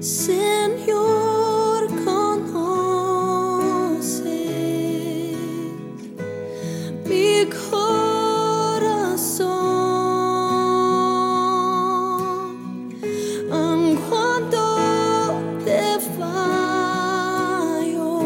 Señor, conoce mi corazón. Aun cuando te fallo,